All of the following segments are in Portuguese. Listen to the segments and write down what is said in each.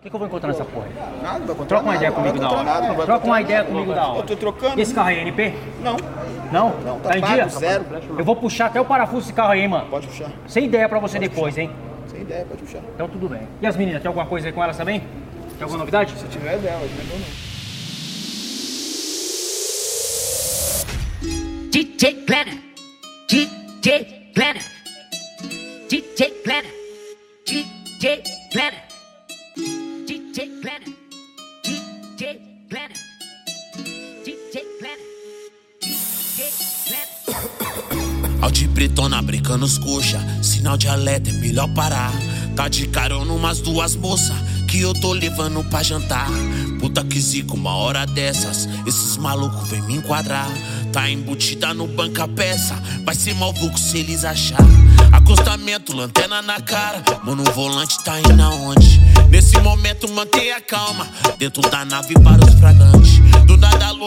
O que, que eu vou encontrar nessa porra? Nada, não vai encontrar Troca uma nada, ideia comigo da hora. nada, não Troca uma ideia comigo não da hora. Eu tô trocando. E esse carro aí é NP? Não, Não? Não, tá tá em pago, dia? zero. Eu vou puxar até o parafuso desse carro aí, mano. pode puxar. Sem ideia pra você depois, hein? Sem ideia, pode puxar. Então tudo bem. E as meninas, tem alguma coisa aí com elas também? Tem alguma novidade? Se tiver dela, não não. DJ Planner. DJ Planner. DJ Planner. DJ Planner. Pretona brincando os coxa, sinal de alerta é melhor parar. Tá de carona umas duas moças que eu tô levando pra jantar. Puta que zico, uma hora dessas, esses malucos vêm me enquadrar. Tá embutida no banca peça, vai ser maluco se eles achar. Acostamento, lanterna na cara, mano, o volante tá indo aonde? Nesse momento mantenha calma, dentro da nave para os fragantes.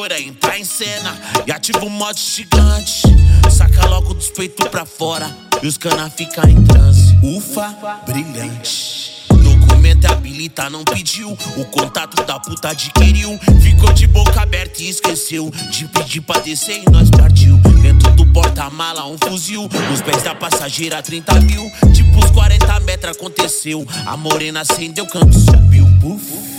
Do nada a loira entrar em cena e ativa o modo gigante. Saca logo dos peitos pra fora e os cana fica em transe. Ufa, brilhante. Documento habilita, não pediu. O contato da puta adquiriu. Ficou de boca aberta e esqueceu de pedir pra descer e nós partiu. Dentro do porta-mala, um fuzil. Nos pés da passageira, 30 mil. Tipo os 40 metros aconteceu. A morena acendeu, canto subiu. Puf.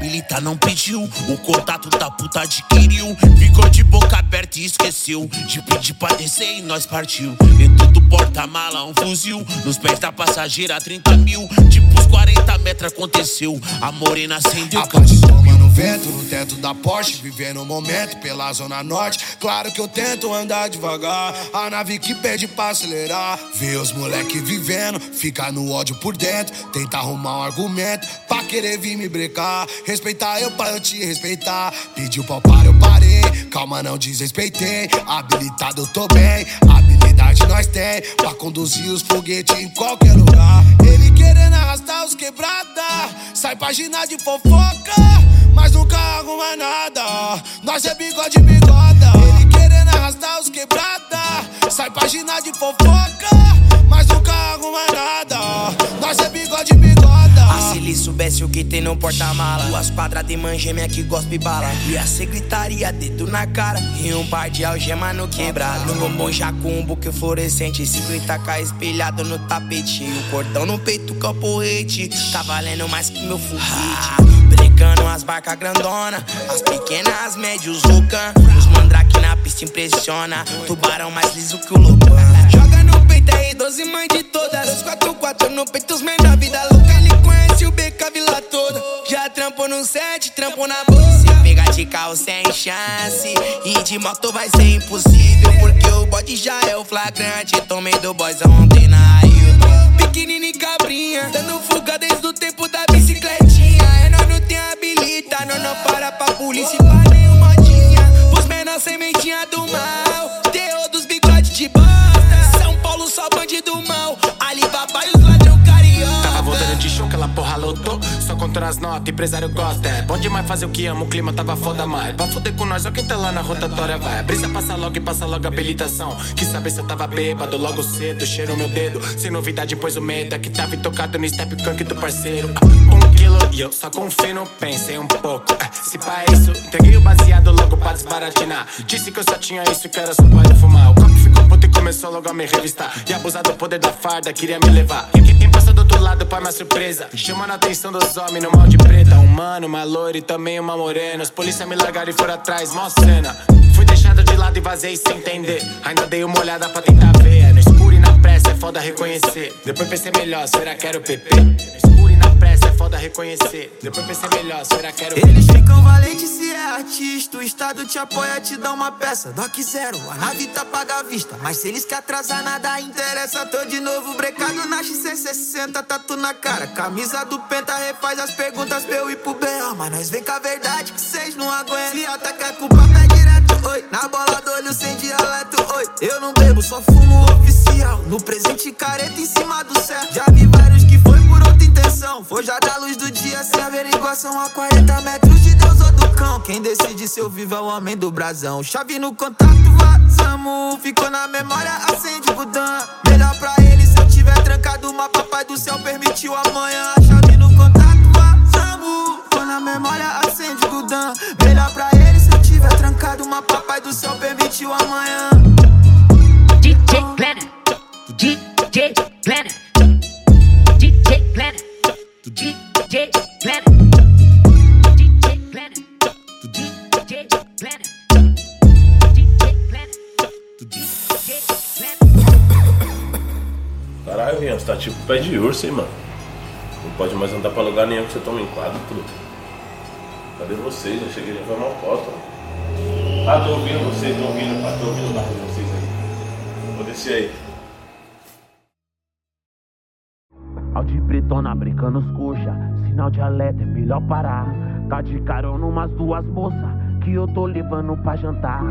Documento habilita, não pediu. O contato da puta adquiriu. Ficou de boca aberta e esqueceu de pedir pra descer e nós partiu. Dentro do porta-mala, um fuzil. Nos pés da passageira, 30 mil. Tipo 40 metros aconteceu. A morena acendeu, A subiu. toma no vento, no teto da Porsche, vivendo o momento pela zona norte. Claro que eu tento andar devagar, a nave que pede pra acelerar. Vê os moleque vivendo, fica no ódio por dentro. Tenta arrumar um argumento pra querer vir me brecar. Respeitar eu pra eu te respeitar. Pediu pra eu parar, eu parei. Calma, não desrespeitei. Habilitado eu tô bem, habilidade nós tem pra conduzir os foguetes em qualquer lugar. Ele querendo arrastar os quebrada, sai página de fofoca, mas nunca arruma nada. Nós é bigode bigoda. Ele querendo arrastar os quebrada, sai página de fofoca, mas nunca arruma nada. Soubesse o que tem no porta-mala. Duas quadras de mangêmea que gospe bala. Ia ser gritaria, dedo na cara. E um par de algema no quebrado. No bombom um buque fluorescente. 50k espelhado no tapete. O cordão no peito com porrete Tá valendo mais que meu foguete Brecando as barcas grandona As pequenas, as médias, os mandrake na pista impressiona Tubarão mais liso que o loucão Joga no peito aí, 12 mãe de todas. 244 no peito, os menor vida louca. Ele conhece o BK a vila toda. Já trampou no set, trampou na bolsa Se pegar de carro sem chance E de moto vai ser impossível Porque o bode já é o flagrante. Tomei do boys ontem na Hilton Pequenino e cabrinha Dando fuga desde o tempo da bicicletinha contando as notas, empresário gosta. É bom demais fazer o que ama, o clima tava foda mais. Pra foder com nós, ó quem tá lá na rotatória vai. Brisa passa logo e passa logo a habilitação. Quis saber se eu tava bêbado logo cedo. Cheiro meu dedo, sem novidade, pois o medo é que tava tocado no step cunk do parceiro. Ah, um quilo e eu só confio no pensei um pouco. Ah, se pra isso, entreguei o baseado logo pra desbaratinar. Disse que eu só tinha isso, que era só pode fumar. O copo ficou puto e começou logo a me revistar. E abusar do poder da farda, queria me levar. Quem, passou do outro lado, pai, minha surpresa. Chamando a atenção dos homens no mal de preta. Um mano, uma loira e também uma morena. Os polícia me largaram e foram atrás, mó cena. Fui deixado de lado e vazei sem entender. Ainda dei uma olhada pra tentar ver. É no escuro e na pressa, é foda reconhecer. Depois pensei melhor, será que era o PP? Reconhecer. Depois pensei melhor, será que era? Eles ficam valentes se é artista. O Estado te apoia, te dá uma peça. Doc zero, a nave tá paga à vista. Mas se eles que atrasar, nada interessa. Tô de novo brecado na XC60, tatu na cara. Camisa do Penta refaz as perguntas pra eu ir pro B.O. Mas nós vem com a verdade que cês não aguentam. Se atacar com o papo é direto, oi. Na bola do olho sem dialeto, oi. Eu não bebo, só fumo oficial. No presente, careta em cima do céu. Já vi vários que por outra intenção. Foi já da luz do dia sem averiguação a 40 metros de Deus ou do cão. Quem decide se eu vivo é o homem do brasão. Chave no contato, vazamos. Ficou na memória, acende o budão. Melhor pra ele se eu tiver trancado, mas papai do céu permitiu amanhã. A chave no contato, vazamos. Tô na memória, acende o Dan. Melhor pra ele se eu tiver trancado, mas papai do céu permitiu amanhã. Tipo pé de urso, hein, mano? Não pode mais andar pra lugar nenhum que você toma enquadro, tudo. Cadê vocês? Eu cheguei já foi mal foto. Ah, tô ouvindo vocês, tô ouvindo, pá, tô ouvindo o de vocês aí. Vou descer aí. Audi pretona brincando os coxa, sinal de alerta é melhor parar. Tá de carona umas duas moças que eu tô levando pra jantar.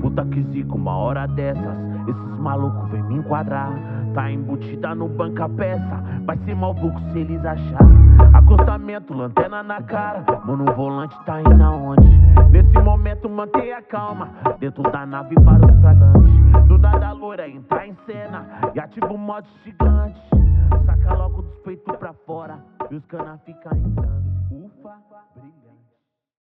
Puta que zica, uma hora dessas, esses malucos vêm me enquadrar. Tá embutida no banca peça, vai ser malvuco se eles achar. Acostamento, lanterna na cara, mano, o volante tá indo aonde? Nesse momento mantenha calma, dentro da nave para os fragantes. Do nada loira entrar em cena e ativa o modo gigante. Saca logo dos peitos pra fora e os cana fica em transe. Ufa, brilha.